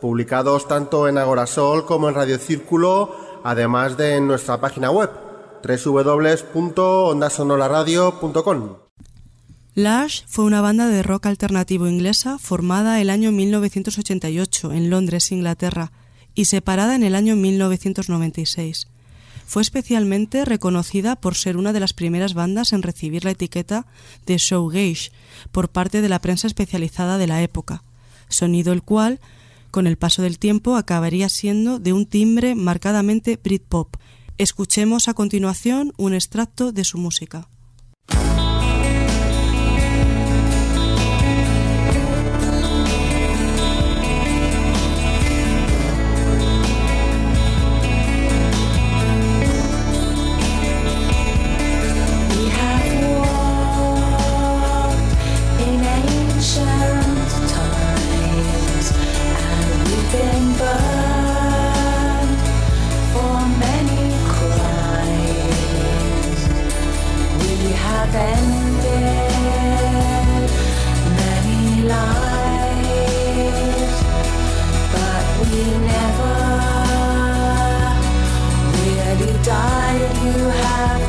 publicados tanto en Agorasol como en Radio Círculo, además de en nuestra página web www.ondasonoraradio.com. Lush fue una banda de rock alternativo inglesa formada el año 1988 en Londres, Inglaterra, y separada en el año 1996. Fue especialmente reconocida por ser una de las primeras bandas en recibir la etiqueta de showgage por parte de la prensa especializada de la época, sonido el cual, con el paso del tiempo, acabaría siendo de un timbre marcadamente Britpop. Escuchemos a continuación un extracto de su música.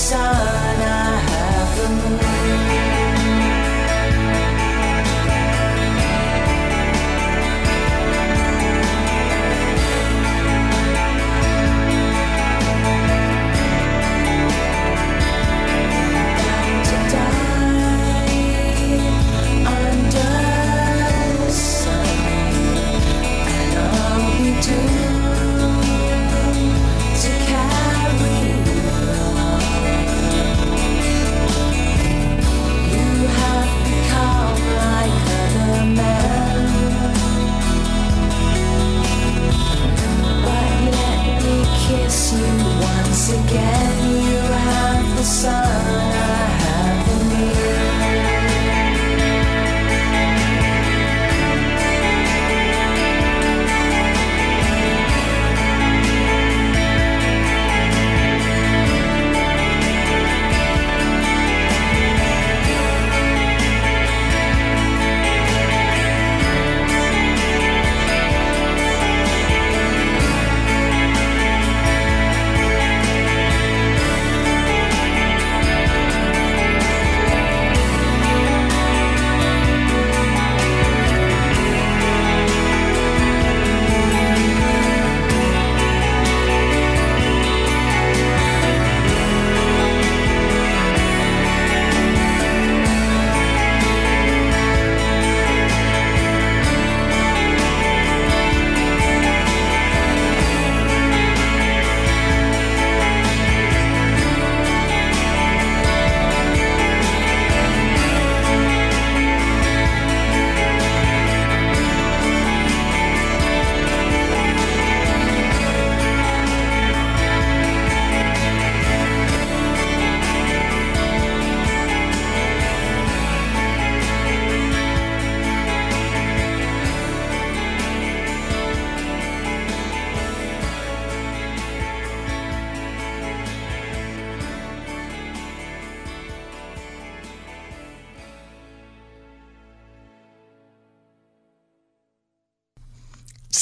sun.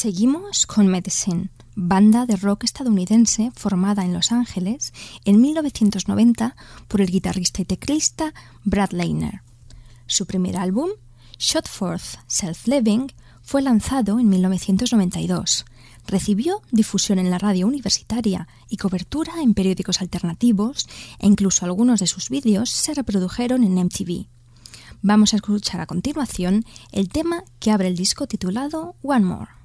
Seguimos con Medicine, banda de rock estadounidense formada en Los Ángeles en 1990 por el guitarrista y teclista Brad Leiner. Su primer álbum, Shot Forth Self-Living, fue lanzado en 1992. Recibió difusión en la radio universitaria y cobertura en periódicos alternativos e incluso algunos de sus vídeos se reprodujeron en MTV. Vamos a escuchar a continuación el tema que abre el disco titulado One More.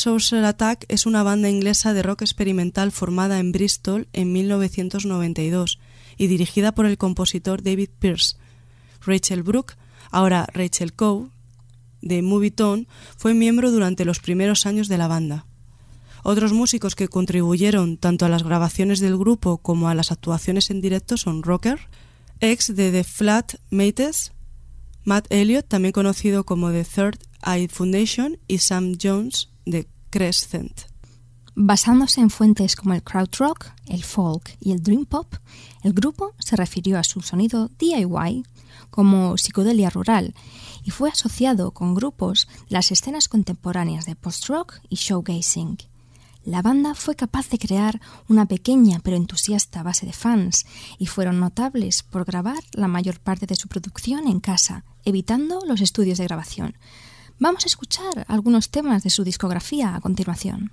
Saucer Attack es una banda inglesa de rock experimental formada en Bristol en 1992 y dirigida por el compositor David Pierce. Rachel Brooke, ahora Rachel Coe, de Movie fue miembro durante los primeros años de la banda. Otros músicos que contribuyeron tanto a las grabaciones del grupo como a las actuaciones en directo son Rocker, ex de The Flat Mates, Matt Elliott, también conocido como The Third Eye Foundation, y Sam Jones de Crescent. Basándose en fuentes como el krautrock, el folk y el dream pop, el grupo se refirió a su sonido DIY como psicodelia rural y fue asociado con grupos de las escenas contemporáneas de post-rock y showgazing. La banda fue capaz de crear una pequeña pero entusiasta base de fans y fueron notables por grabar la mayor parte de su producción en casa, evitando los estudios de grabación. Vamos a escuchar algunos temas de su discografía a continuación.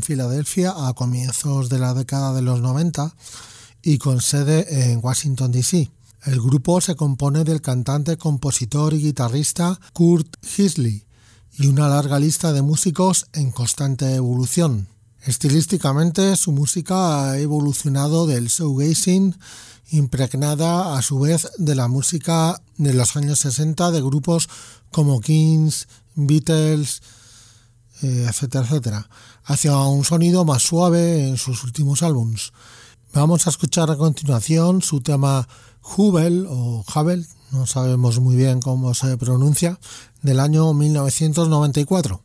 en Filadelfia a comienzos de la década de los 90 y con sede en Washington, D.C. El grupo se compone del cantante, compositor y guitarrista Kurt Hisley y una larga lista de músicos en constante evolución. Estilísticamente, su música ha evolucionado del shoegazing, impregnada a su vez de la música de los años 60 de grupos como Kings, Beatles, eh, etcétera, etcétera, hacia un sonido más suave en sus últimos álbums. Vamos a escuchar a continuación su tema Hubel o Hubel, no sabemos muy bien cómo se pronuncia, del año 1994.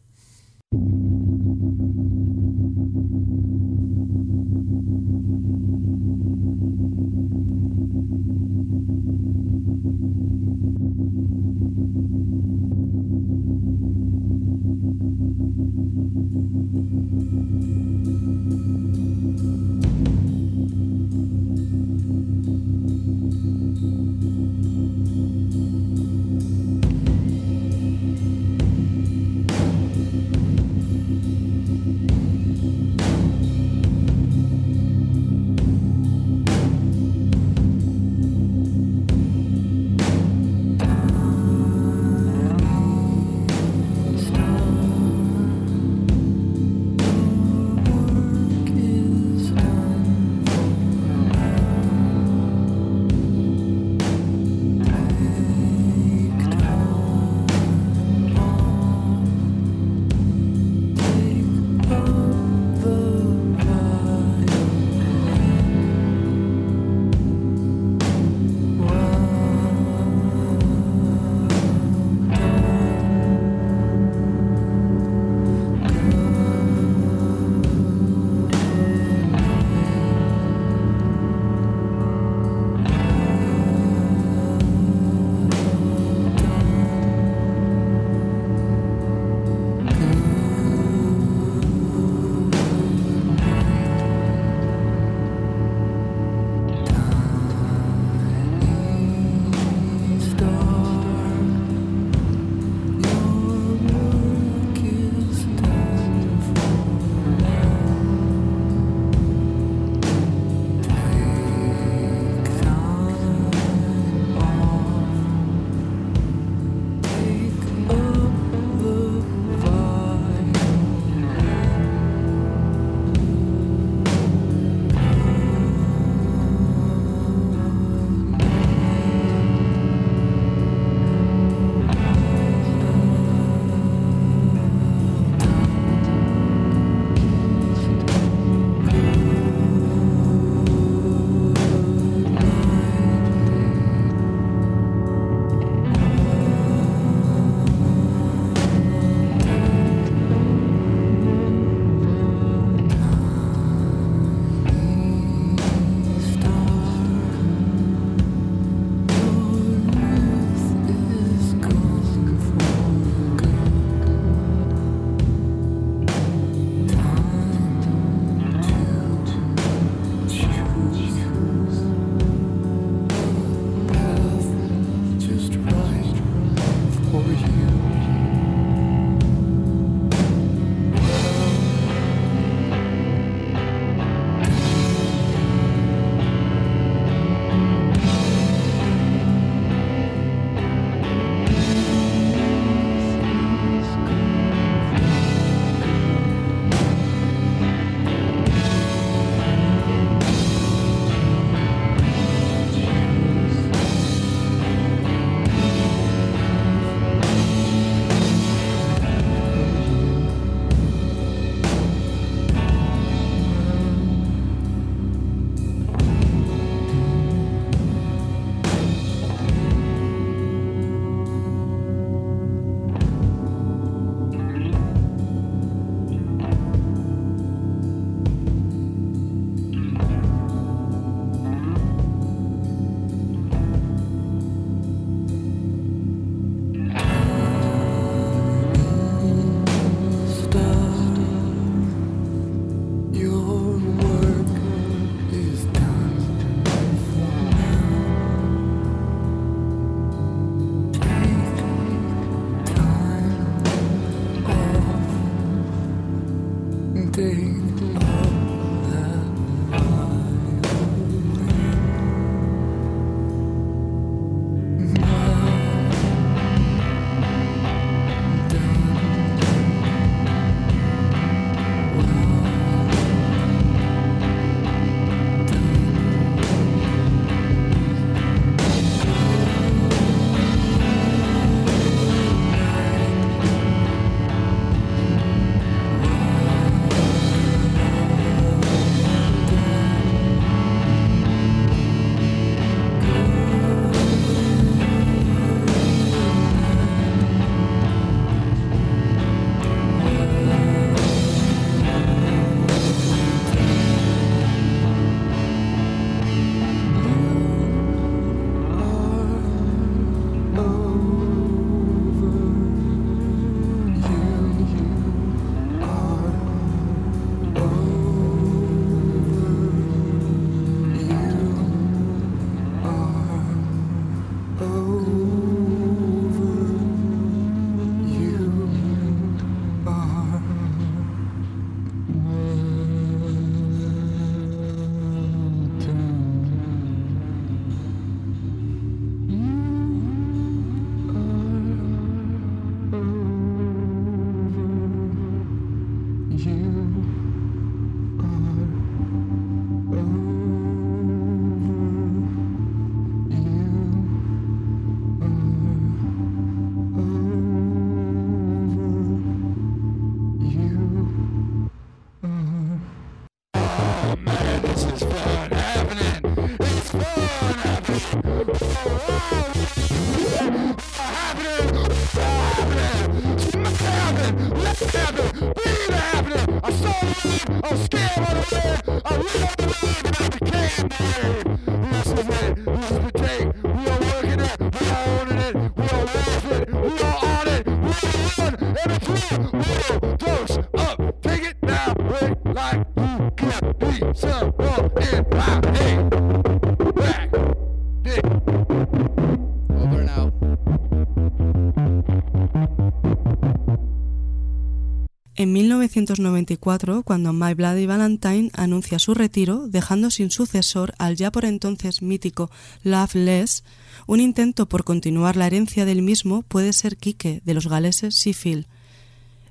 En 1994, cuando My Bloody Valentine anuncia su retiro, dejando sin sucesor al ya por entonces mítico Loveless, un intento por continuar la herencia del mismo puede ser Kike, de los galeses Seafield.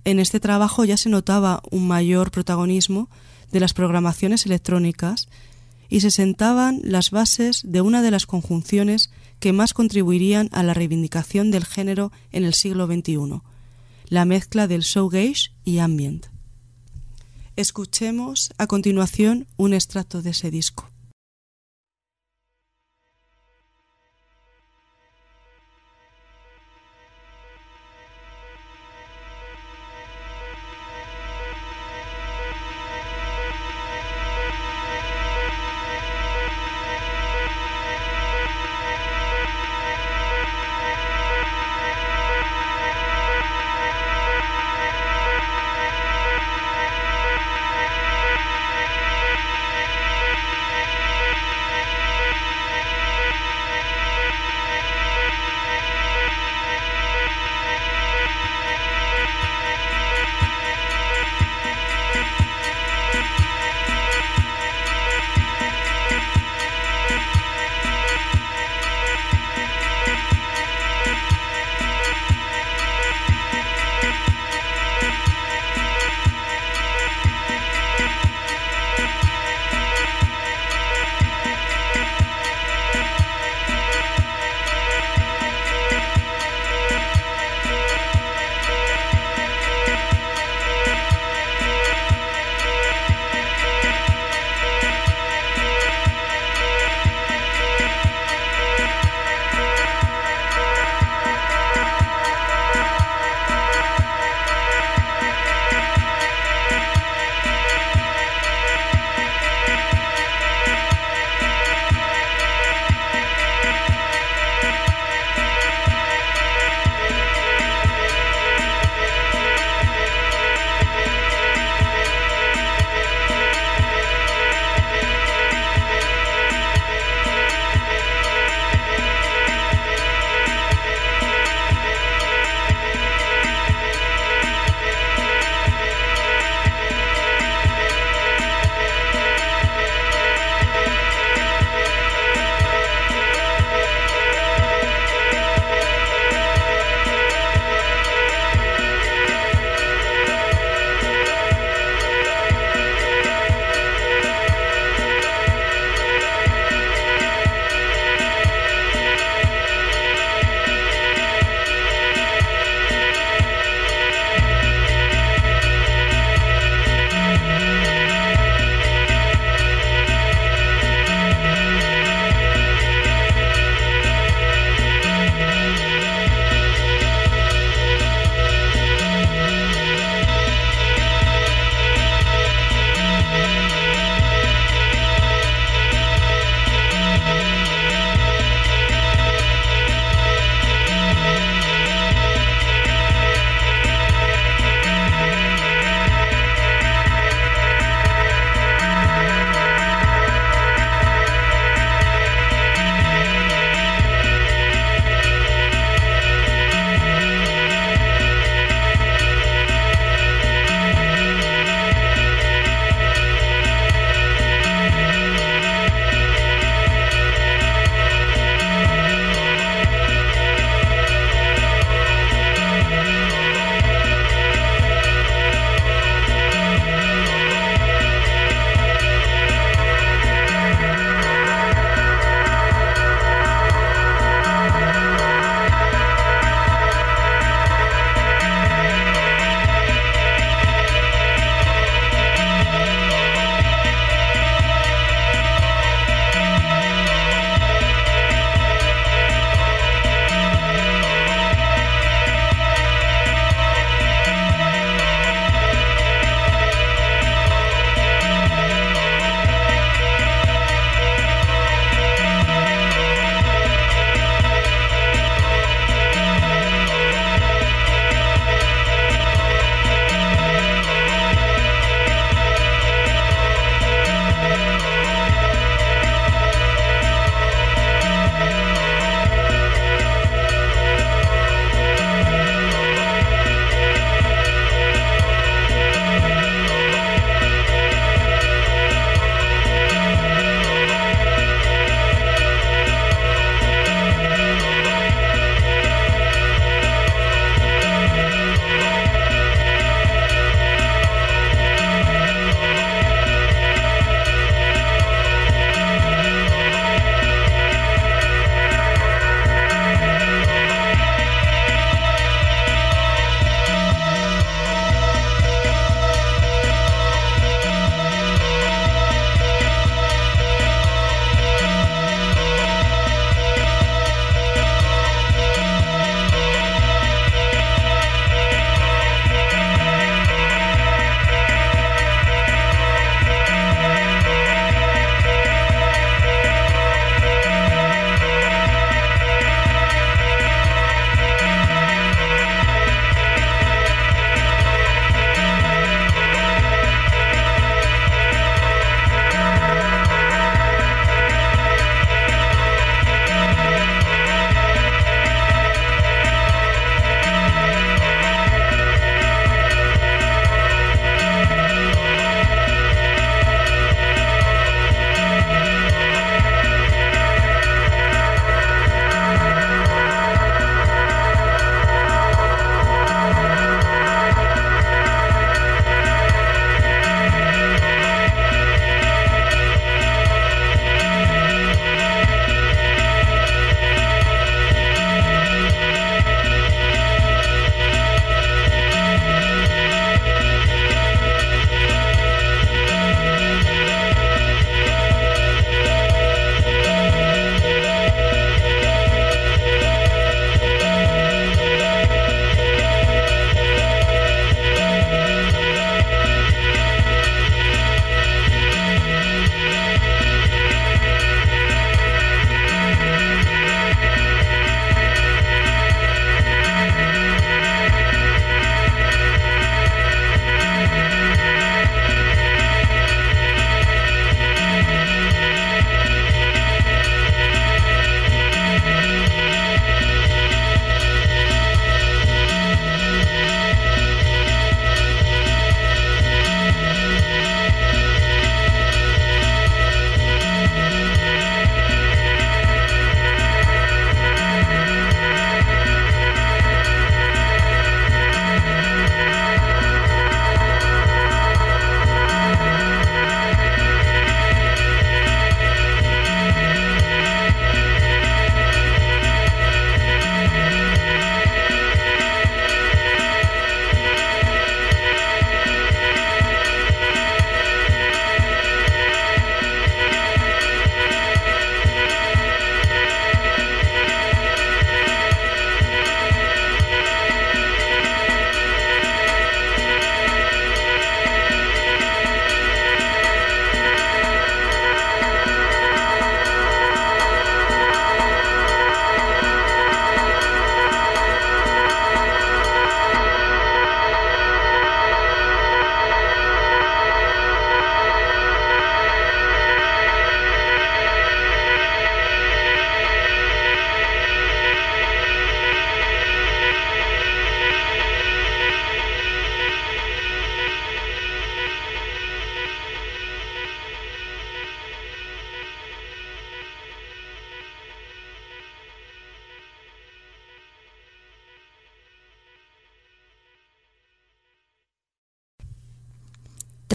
En este trabajo ya se notaba un mayor protagonismo de las programaciones electrónicas y se sentaban las bases de una de las conjunciones que más contribuirían a la reivindicación del género en el siglo XXI la mezcla del showgaze y ambient. Escuchemos a continuación un extracto de ese disco.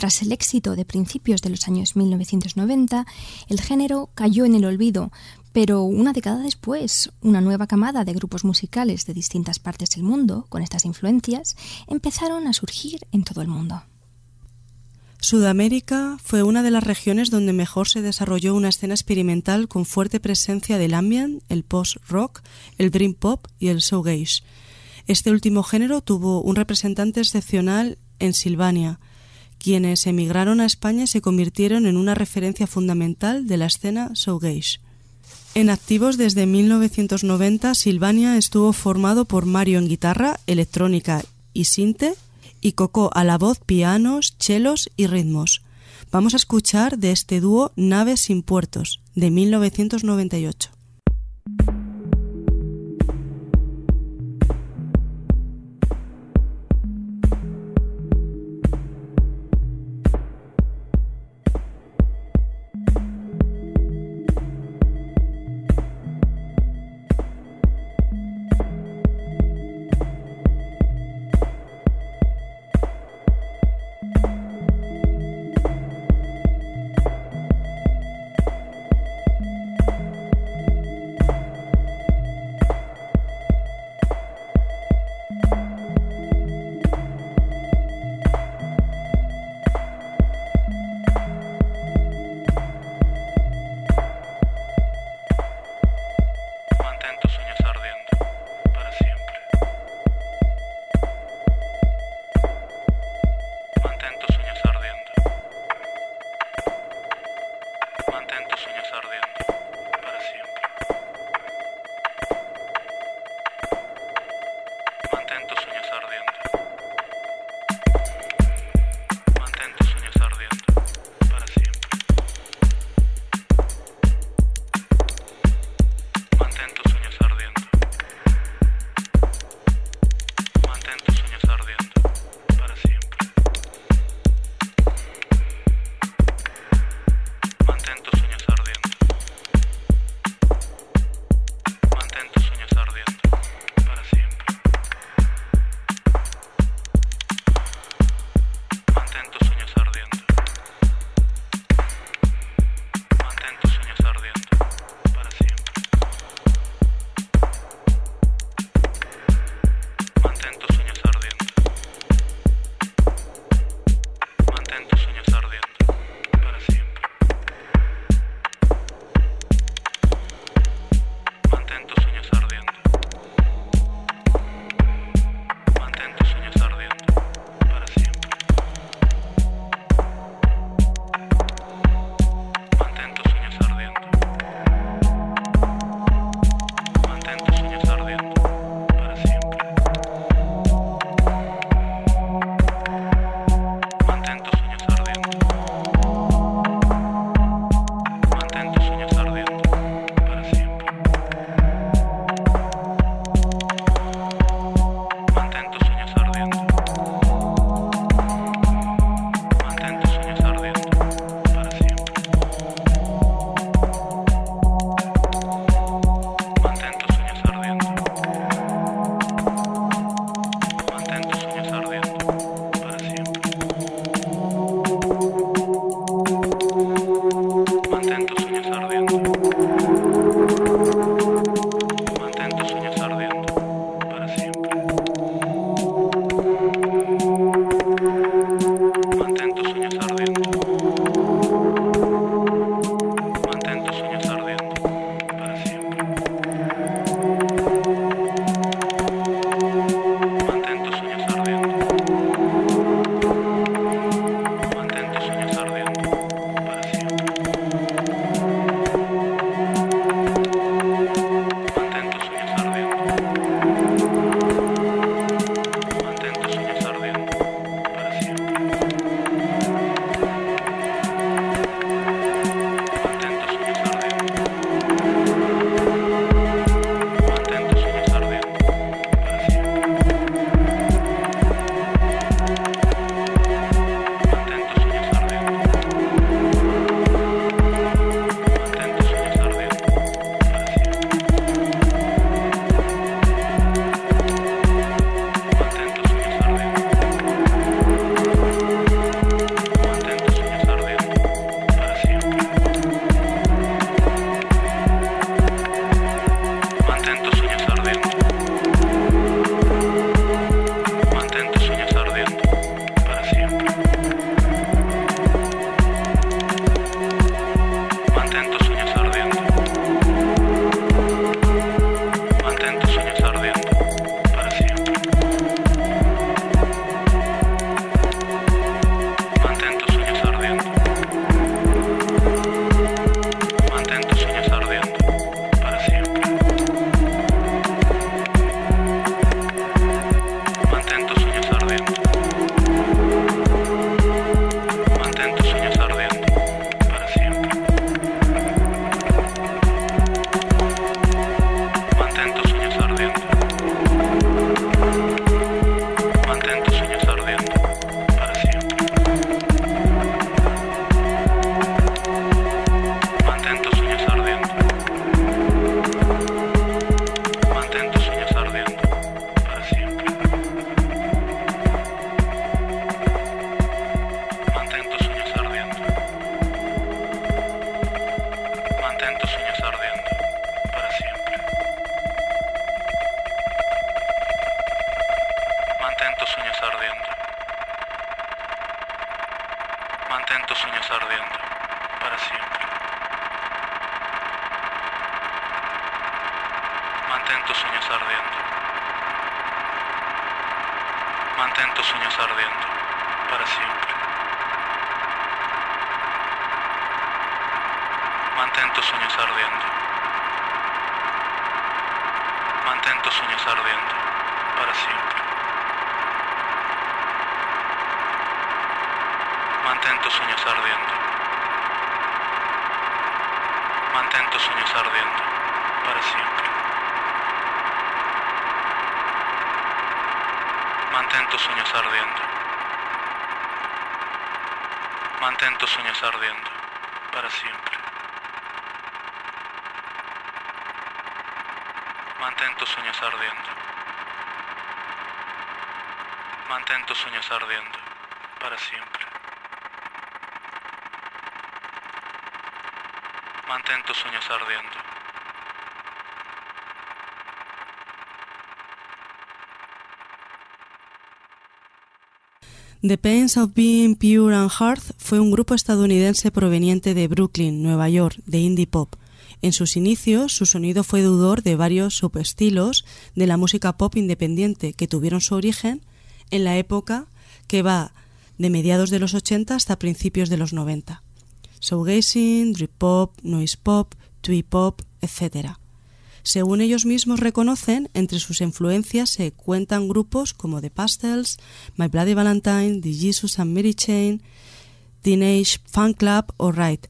Tras el éxito de principios de los años 1990, el género cayó en el olvido, pero una década después, una nueva camada de grupos musicales de distintas partes del mundo, con estas influencias, empezaron a surgir en todo el mundo. Sudamérica fue una de las regiones donde mejor se desarrolló una escena experimental con fuerte presencia del ambient, el post-rock, el dream pop y el shoegaze. Este último género tuvo un representante excepcional en Silvania, quienes emigraron a España se convirtieron en una referencia fundamental de la escena shoegaze. En activos desde 1990, Silvania estuvo formado por Mario en guitarra, electrónica y sinte y Coco a la voz, pianos, chelos y ritmos. Vamos a escuchar de este dúo Naves sin puertos, de 1998. The Pains of Being Pure and Hard fue un grupo estadounidense proveniente de Brooklyn, Nueva York, de indie pop. En sus inicios, su sonido fue deudor de varios subestilos de la música pop independiente que tuvieron su origen en la época que va de mediados de los 80 hasta principios de los 90. Showgazing, drip pop, noise pop, twee pop, etc. Según ellos mismos reconocen, entre sus influencias se cuentan grupos como The Pastels, My Bloody Valentine, The Jesus and Mary Chain, Teenage Fan Club o Right.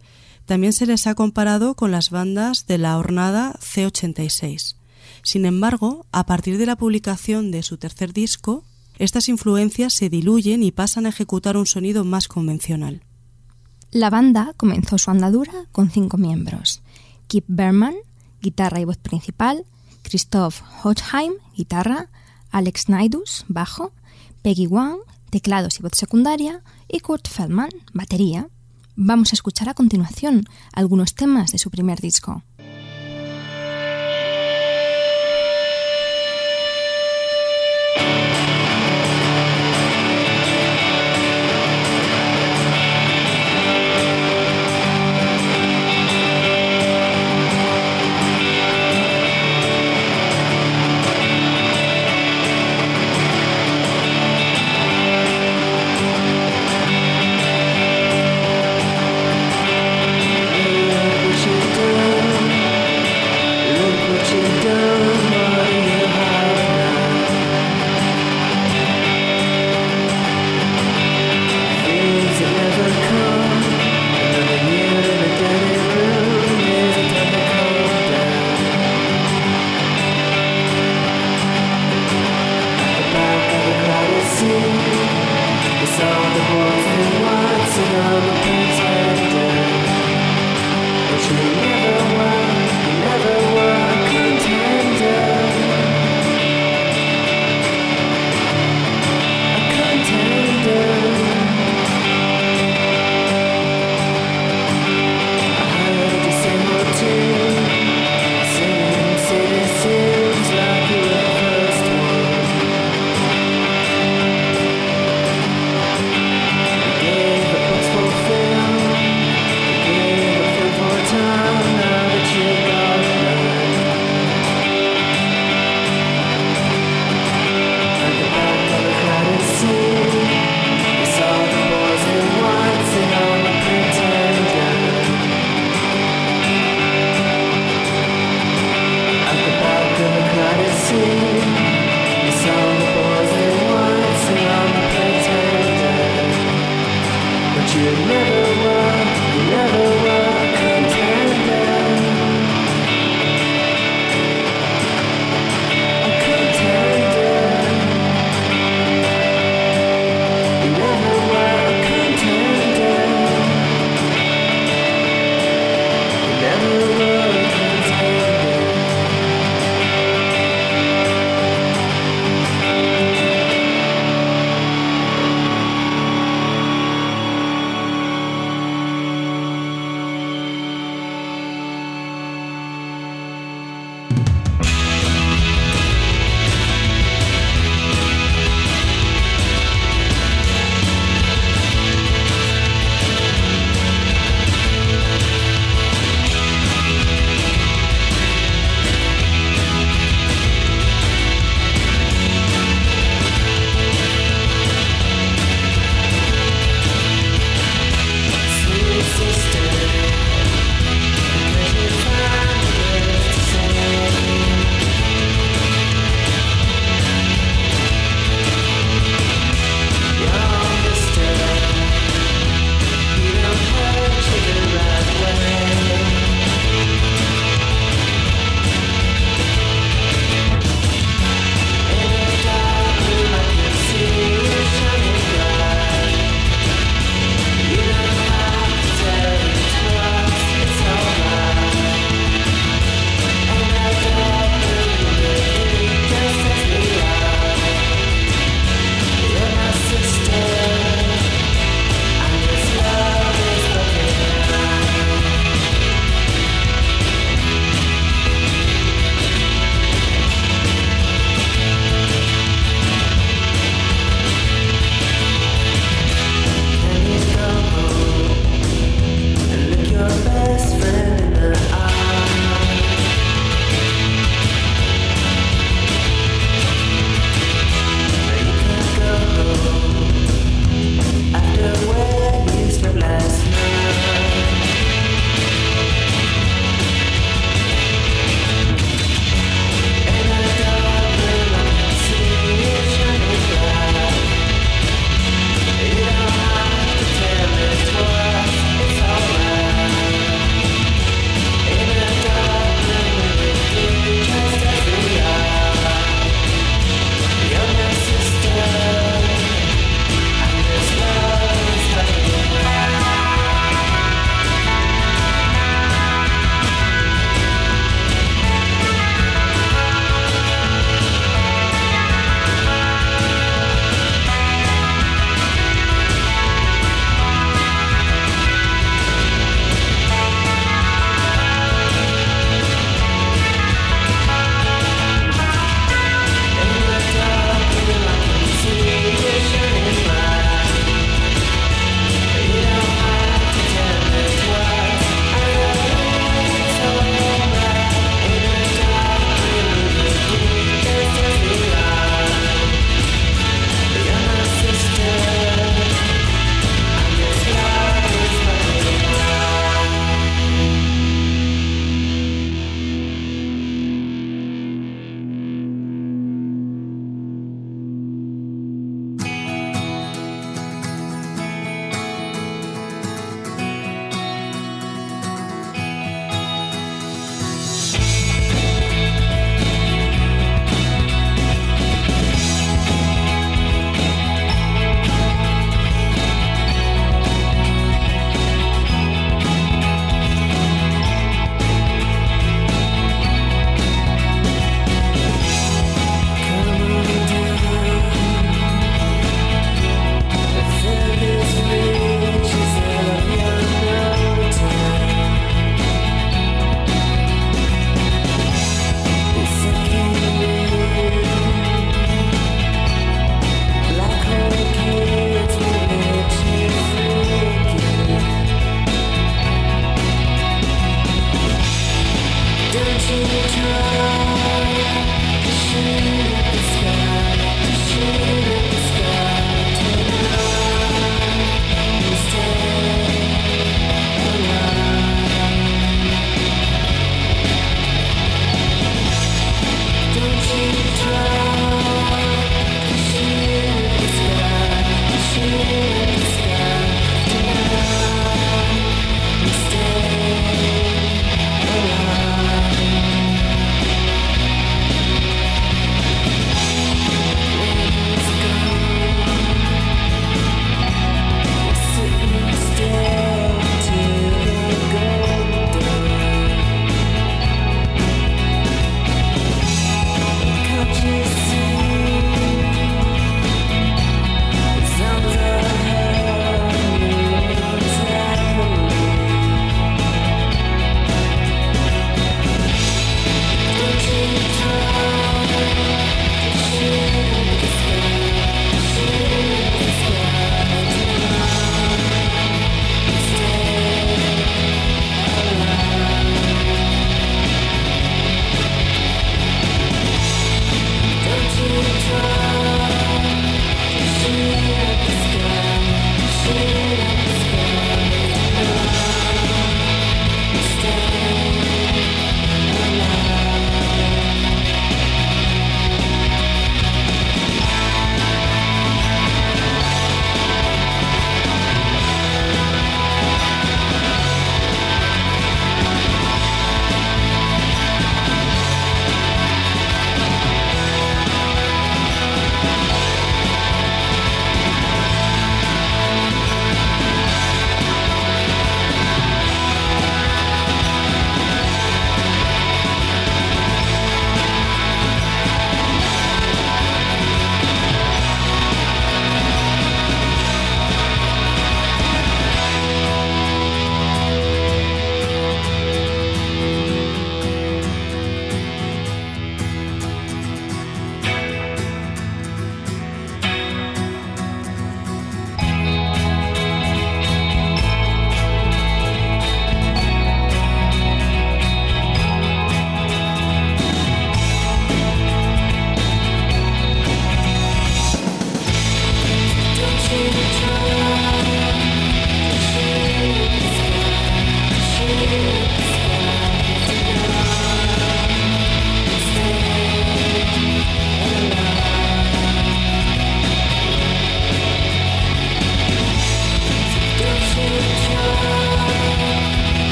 También se les ha comparado con las bandas de la hornada C86. Sin embargo, a partir de la publicación de su tercer disco, estas influencias se diluyen y pasan a ejecutar un sonido más convencional. La banda comenzó su andadura con cinco miembros: Kip Berman, guitarra y voz principal, Christoph Hochheim, guitarra, Alex Naidus, bajo, Peggy Wang, teclados y voz secundaria, y Kurt Feldman, batería. Vamos a escuchar a continuación algunos temas de su primer disco.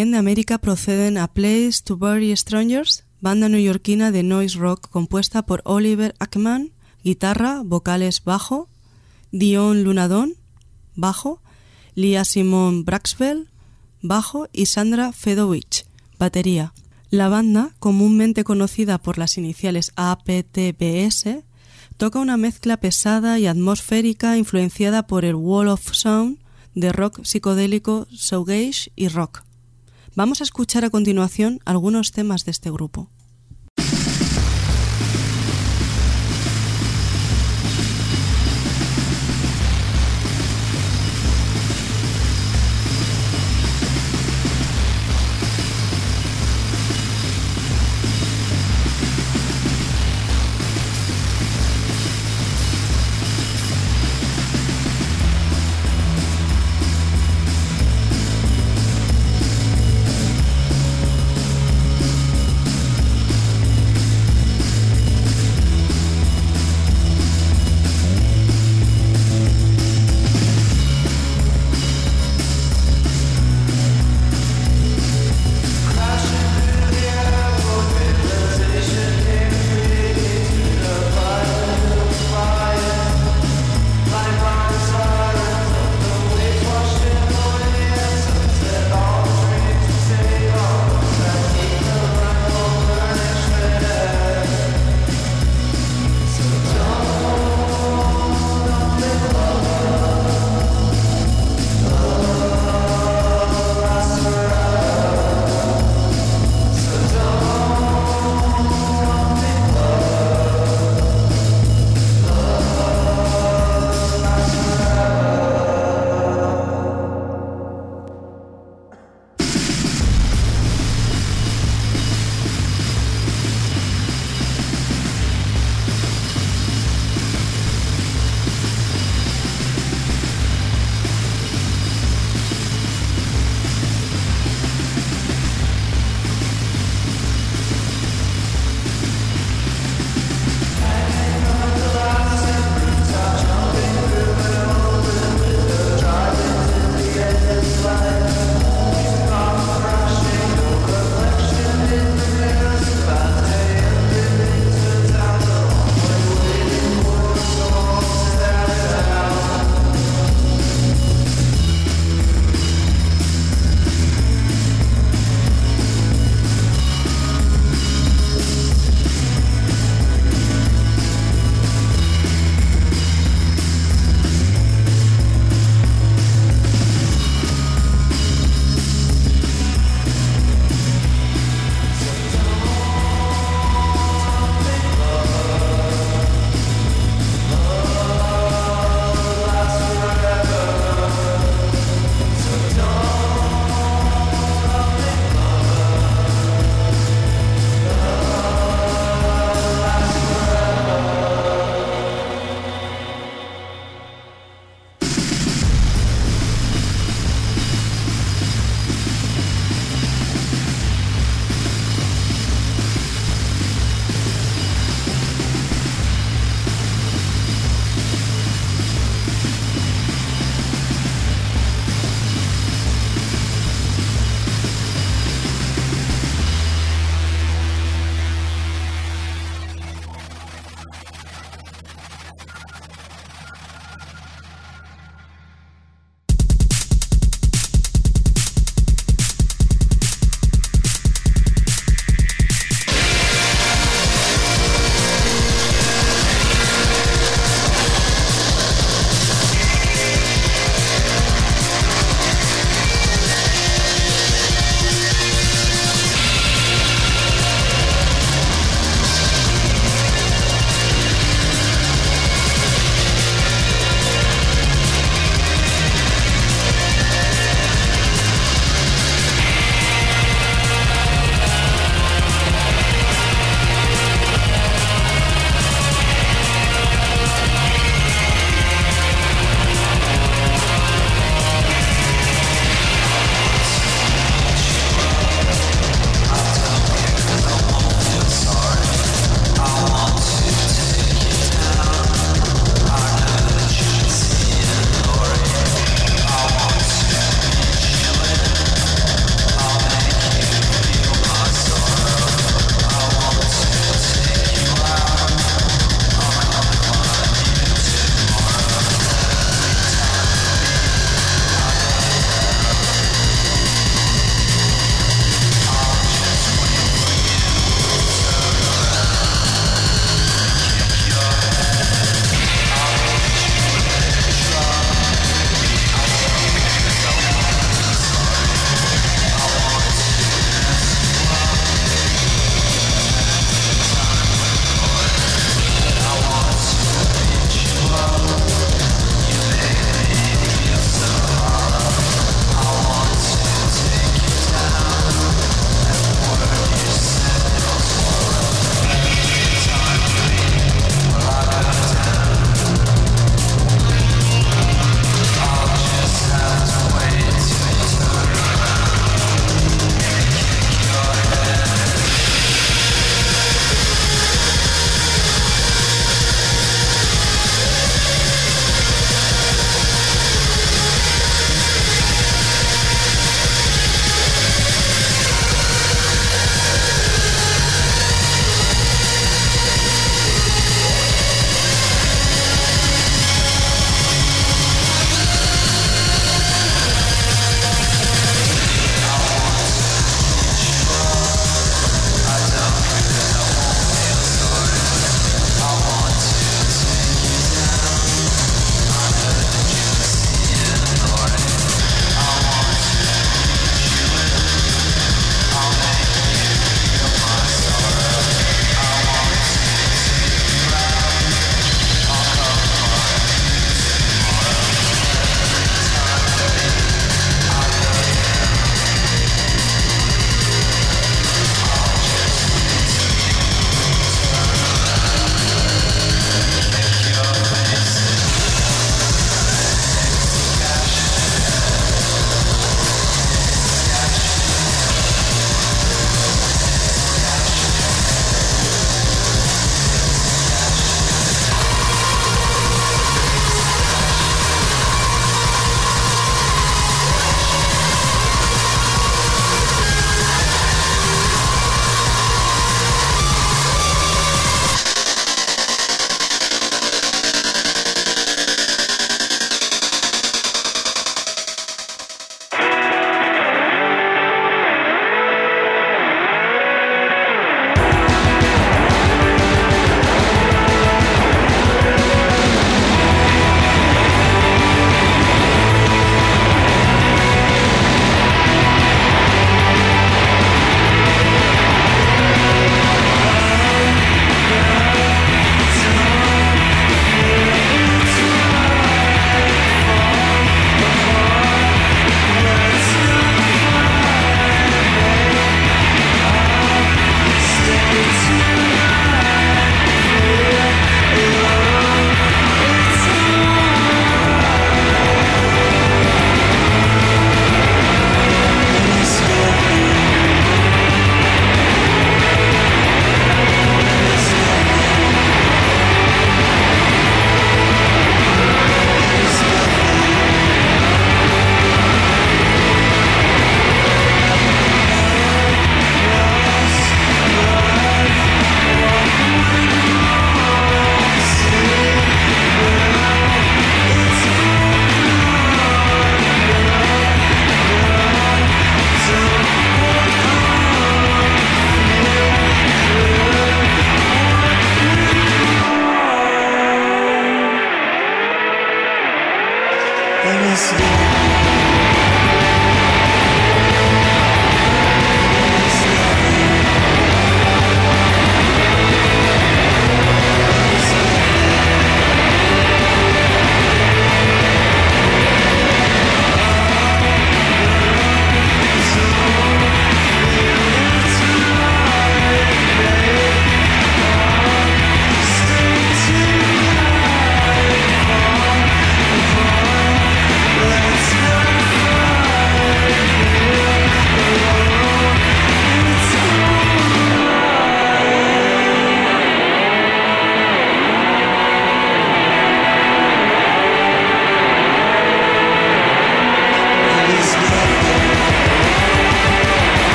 También de América proceden A Place to Bury Strangers, banda neoyorquina de noise rock compuesta por Oliver Ackman, guitarra, vocales, bajo, Dion Lunadon, bajo, Lia Simon Braxwell, bajo y Sandra Fedowich, batería. La banda, comúnmente conocida por las iniciales APTBS, toca una mezcla pesada y atmosférica influenciada por el Wall of Sound de rock psicodélico, shoegaze y rock. Vamos a escuchar a continuación algunos temas de este grupo.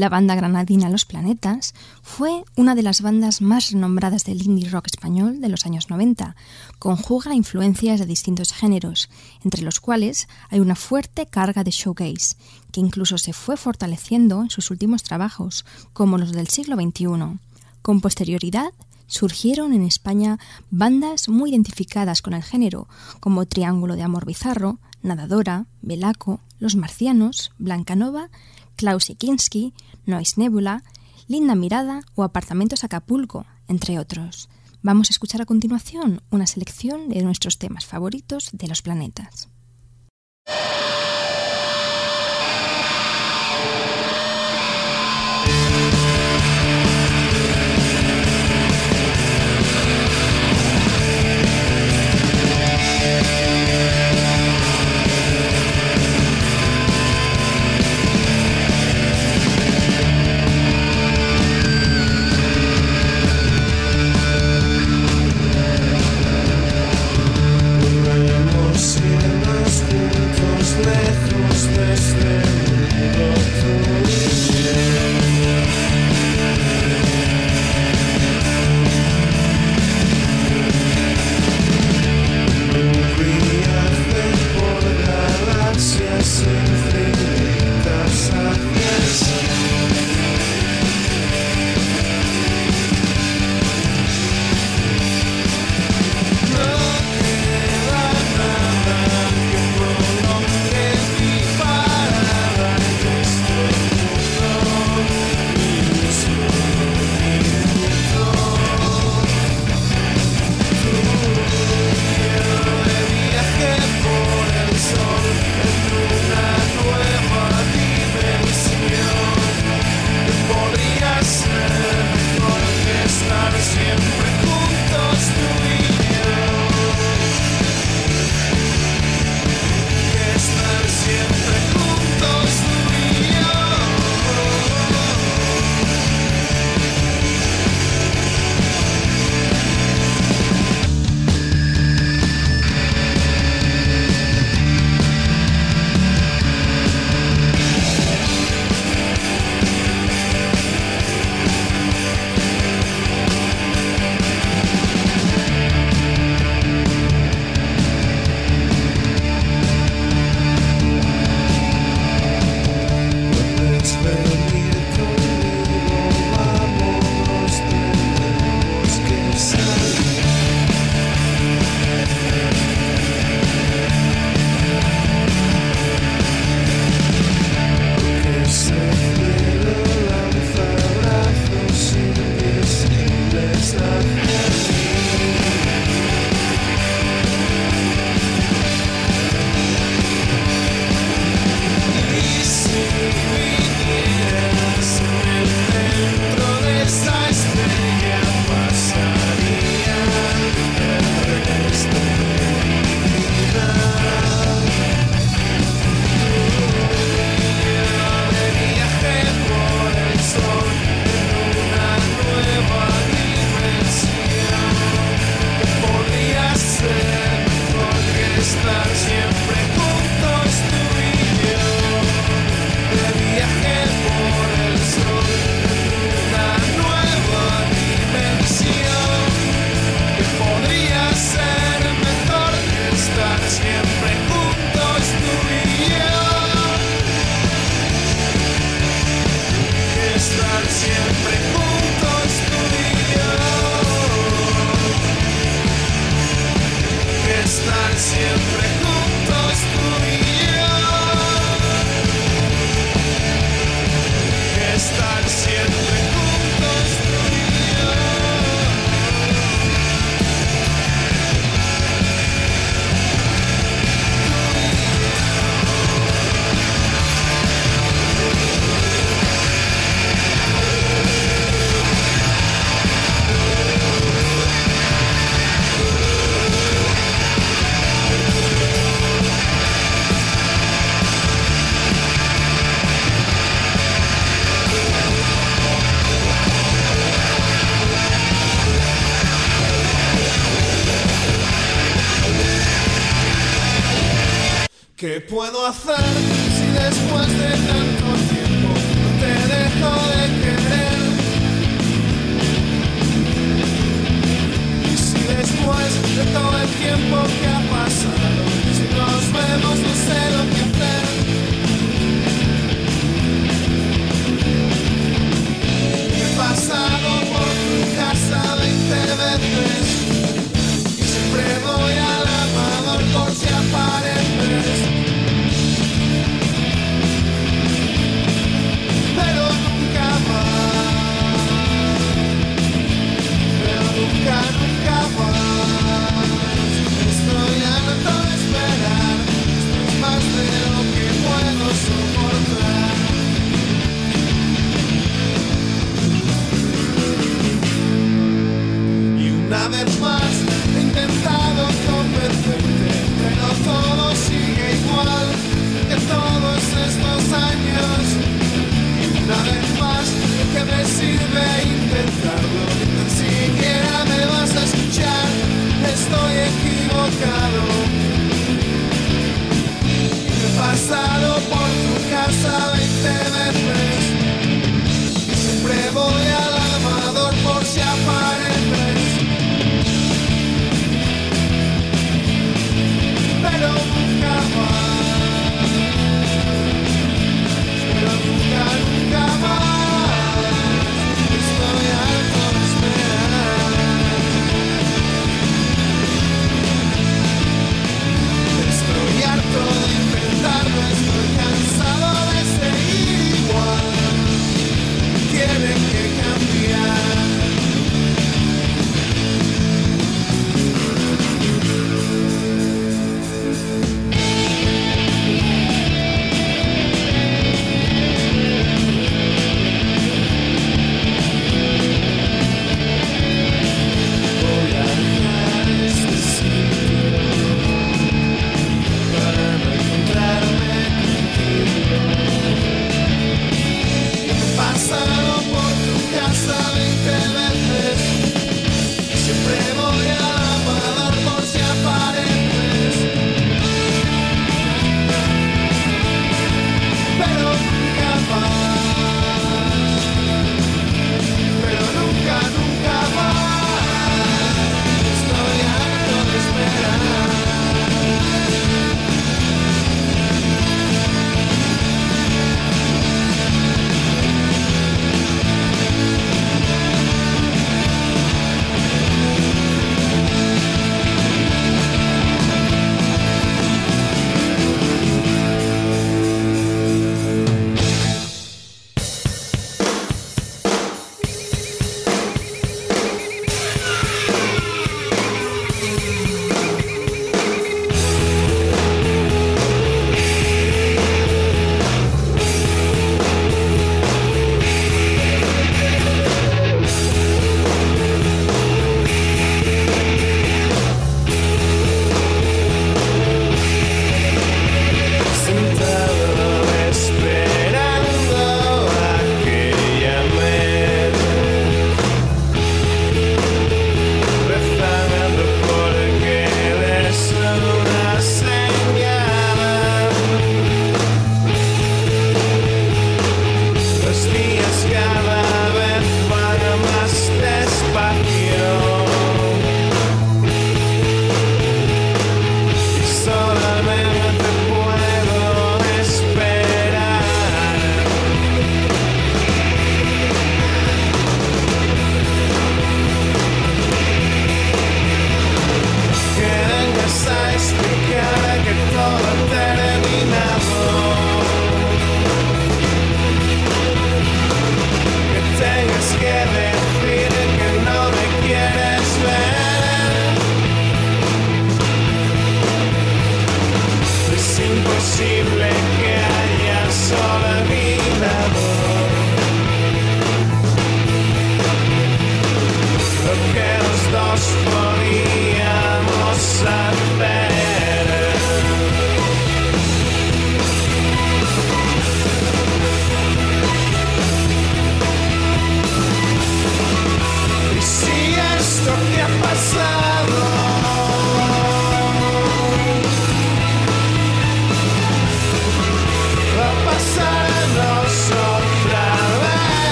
La banda granadina Los Planetas fue una de las bandas más renombradas del indie rock español de los años 90. Conjuga influencias de distintos géneros, entre los cuales hay una fuerte carga de showcase, que incluso se fue fortaleciendo en sus últimos trabajos, como los del siglo XXI. Con posterioridad, surgieron en España bandas muy identificadas con el género, como Triángulo de Amor Bizarro, Nadadora, Belaco, Los Marcianos, Blancanova, Klaus Kinski, Noise Nebula, Linda Mirada o Apartamentos Acapulco, entre otros. Vamos a escuchar a continuación una selección de nuestros temas favoritos de los planetas.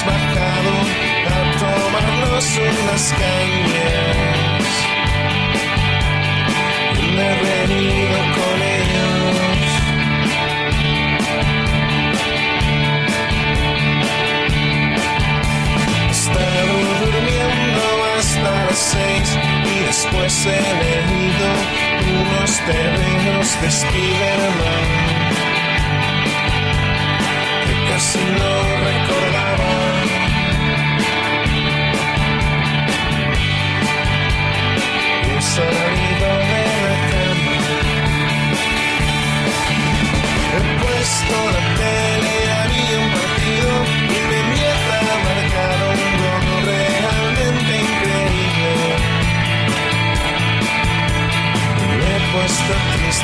has bajado a tomarnos unas cañas. Y me he venido con ellos. He durmiendo hasta las seis y después he leído unos terrenos de Spiderman. Casi no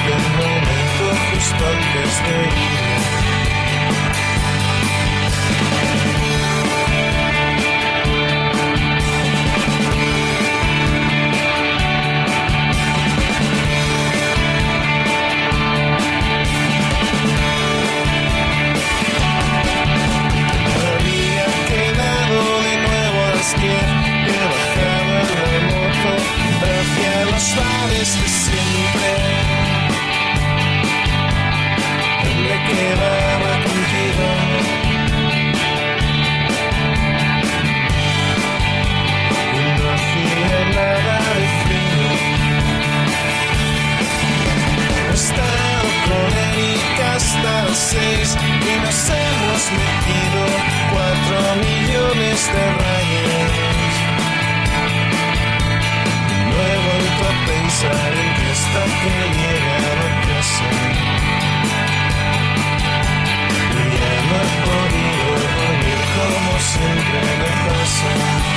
el momento. Había quedado de nuevo a bajaba la moto hacia los que siempre Quedaba contigo. Y no fíjeme nada de frío. Está otro de ahí, hasta seis. y nos hemos metido cuatro millones de rayos. Y no he vuelto a pensar en que hasta que llegaron a ser. como siempre me pasa.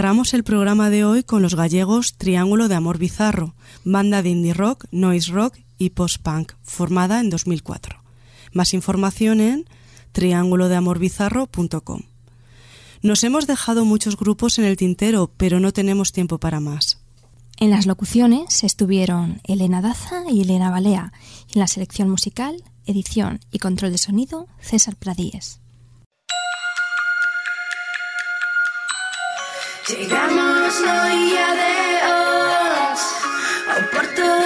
Cerramos el programa de hoy con los gallegos Triángulo de Amor Bizarro, banda de indie rock, noise rock y post-punk, formada en 2004. Más información en triángulodeamorbizarro.com. Nos hemos dejado muchos grupos en el tintero, pero no tenemos tiempo para más. En las locuciones estuvieron Elena Daza y Elena Balea, y en la selección musical, edición y control de sonido, César Pradíes. Llegamos hoy a Deos, a Puerto